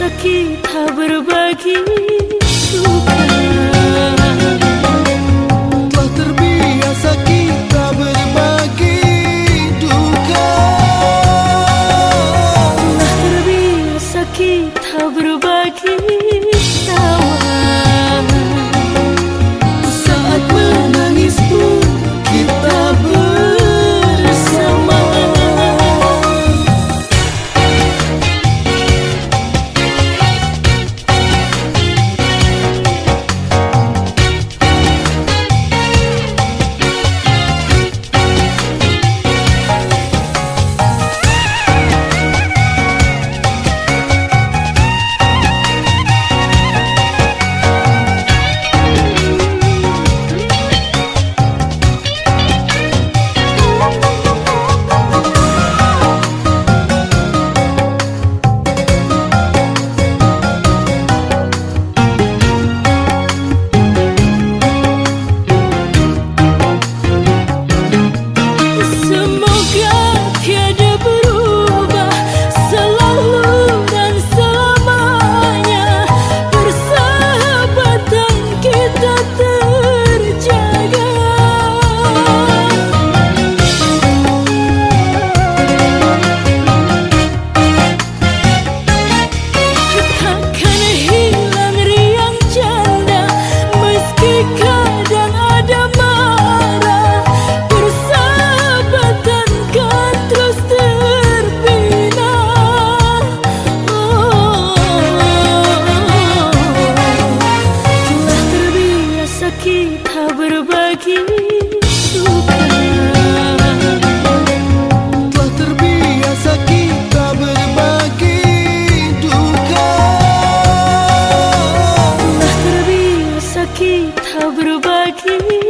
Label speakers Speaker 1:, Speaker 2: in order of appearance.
Speaker 1: सखी खबर बर्बागी berbagi suka Telah terbiasa kita berbagi duka. Telah terbiasa kita berbagi